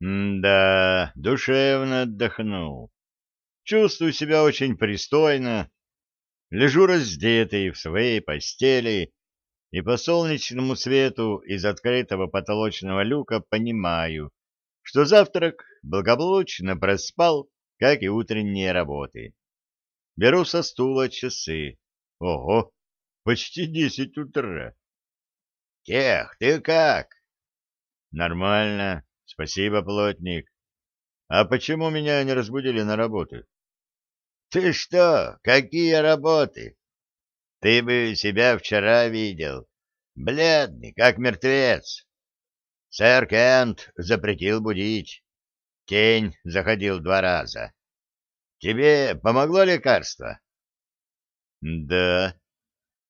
М-да, душевно отдохнул. Чувствую себя очень пристойно. Лежу раздетый в своей постели, и по солнечному свету из открытого потолочного люка понимаю, что завтрак благополучно проспал, как и утренние работы. Беру со стула часы. Ого, почти десять утра. Тех, ты как? Нормально. Спасибо, плотник. А почему меня не разбудили на работу? Ты что? Какие работы? Ты бы себя вчера видел. Бледный, как мертвец. Сэр Кент запретил будить. Тень заходил два раза. Тебе помогло лекарство? Да.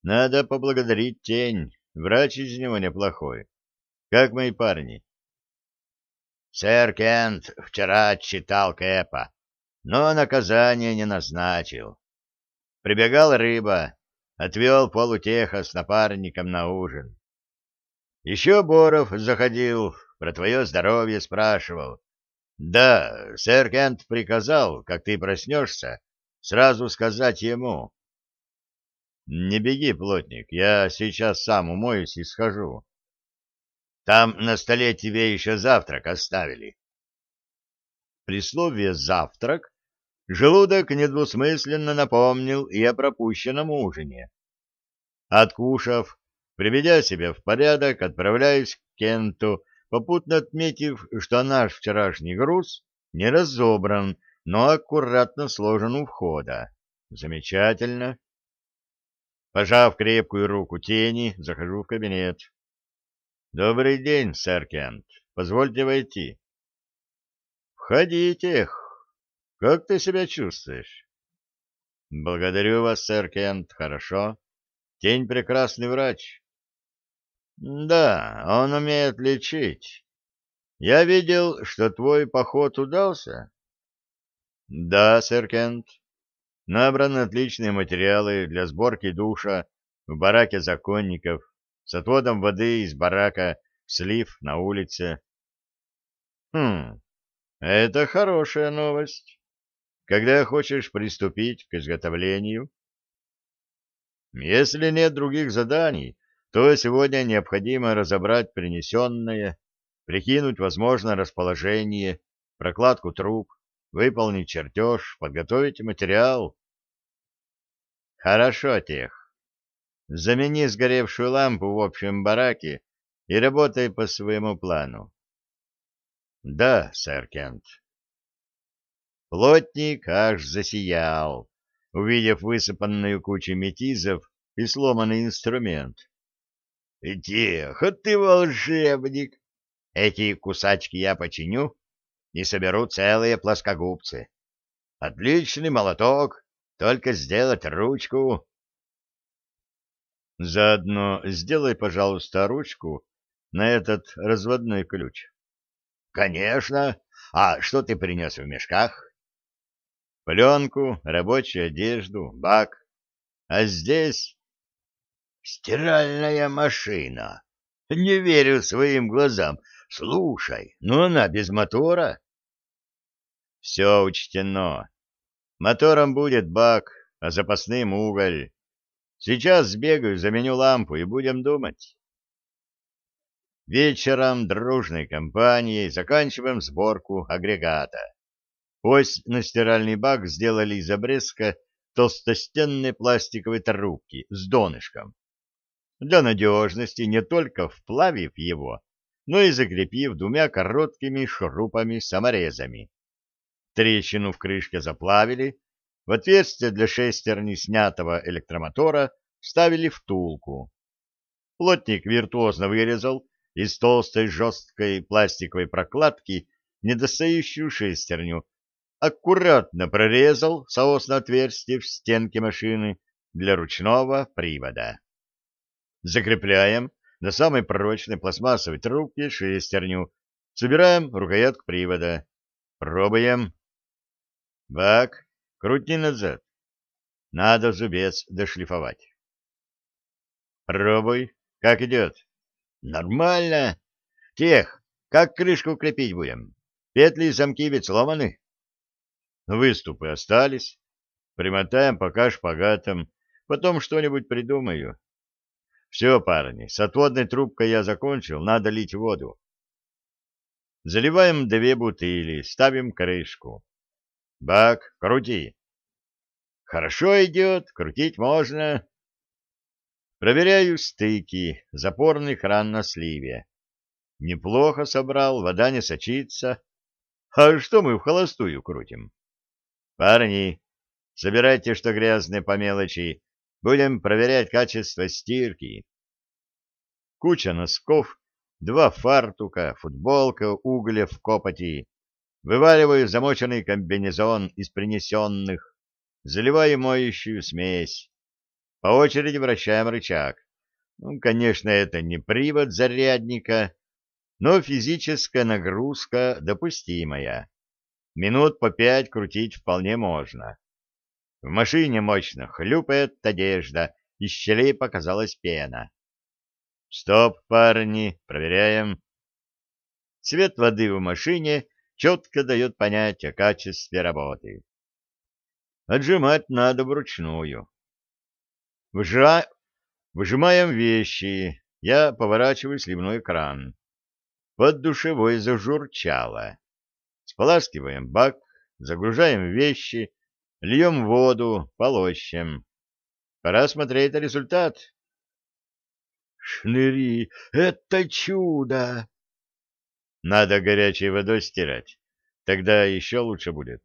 Надо поблагодарить тень. Врач из него неплохой. Как мои парни? Сэр Кент вчера отчитал Кэпа, но наказание не назначил. Прибегал рыба, отвел полутеха с напарником на ужин. Еще Боров заходил, про твое здоровье спрашивал. Да, сэр Кент приказал, как ты проснешься, сразу сказать ему. Не беги, плотник, я сейчас сам умоюсь и схожу. Там на столе тебе еще завтрак оставили. При слове «завтрак» желудок недвусмысленно напомнил и о пропущенном ужине. Откушав, приведя себя в порядок, отправляюсь к Кенту, попутно отметив, что наш вчерашний груз не разобран, но аккуратно сложен у входа. Замечательно. Пожав крепкую руку тени, захожу в кабинет. Добрый день, сэр Кент. Позвольте войти. Входите. Как ты себя чувствуешь? Благодарю вас, сэр Кент. Хорошо. Тень прекрасный врач. Да, он умеет лечить. Я видел, что твой поход удался. Да, сэр Кент. Набраны отличные материалы для сборки душа в бараке законников с отводом воды из барака в слив на улице. Хм, это хорошая новость. Когда хочешь приступить к изготовлению? Если нет других заданий, то сегодня необходимо разобрать принесенное, прикинуть возможное расположение, прокладку труб, выполнить чертеж, подготовить материал. Хорошо, Тех. Замени сгоревшую лампу в общем бараке и работай по своему плану. — Да, сэр Кент. Плотник аж засиял, увидев высыпанную кучу метизов и сломанный инструмент. — Тихо ты, волшебник! Эти кусачки я починю и соберу целые плоскогубцы. Отличный молоток, только сделать ручку. Заодно сделай, пожалуйста, ручку на этот разводной ключ. — Конечно. А что ты принес в мешках? — Пленку, рабочую одежду, бак. А здесь... — Стиральная машина. Не верю своим глазам. Слушай, ну она без мотора. — Все учтено. Мотором будет бак, а запасным — уголь. Сейчас сбегаю, заменю лампу и будем думать. Вечером дружной компанией заканчиваем сборку агрегата. Ось на стиральный бак сделали из обрезка толстостенной пластиковой трубки с донышком. Для надежности не только вплавив его, но и закрепив двумя короткими шурупами-саморезами. Трещину в крышке заплавили, в отверстие для шестерни снятого электромотора вставили втулку. Плотник виртуозно вырезал из толстой жесткой пластиковой прокладки недостающую шестерню, аккуратно прорезал соосное отверстие в стенке машины для ручного привода. Закрепляем на самой прочной пластмассовой трубке шестерню, собираем рукоятку привода. Пробуем. Бак Крути назад. Надо зубец дошлифовать. Пробуй. Как идет? Нормально. Тех, как крышку крепить будем? Петли и замки ведь сломаны. Выступы остались. Примотаем пока шпагатом. Потом что-нибудь придумаю. Все, парни, с отводной трубкой я закончил. Надо лить воду. Заливаем две бутыли, ставим крышку. Бак, крути. Хорошо идет, крутить можно. Проверяю стыки запорных кран на сливе. Неплохо собрал, вода не сочится. А что мы в холостую крутим? Парни, собирайте, что грязное по мелочи. Будем проверять качество стирки. Куча носков, два фартука, футболка угля в копоти, Вываливаю замоченный комбинезон из принесенных, заливаю моющую смесь. По очереди вращаем рычаг. Ну, конечно, это не привод зарядника, но физическая нагрузка допустимая. Минут по пять крутить вполне можно. В машине мощно хлюпает одежда, из щелей показалась пена. Стоп, парни, проверяем. Цвет воды в машине четко дает понять о качестве работы. Отжимать надо вручную. Выжа... Выжимаем вещи. Я поворачиваю сливной кран. Под душевой зажурчало. Споласкиваем бак, загружаем вещи, льем воду, полощем. Пора смотреть результат. Шныри, это чудо! Надо горячей водой стирать. Тогда еще лучше будет.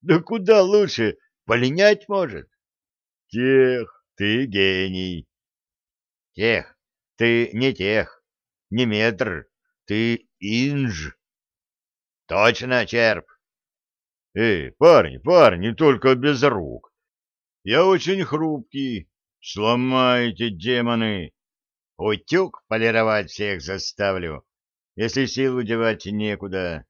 Да куда лучше? Полинять может. Тех, ты гений. Тех, ты не тех, не метр, ты инж. Точно, черп. Эй, парни, парни, только без рук. Я очень хрупкий. Сломайте, демоны. Утюг полировать всех заставлю если сил девать некуда.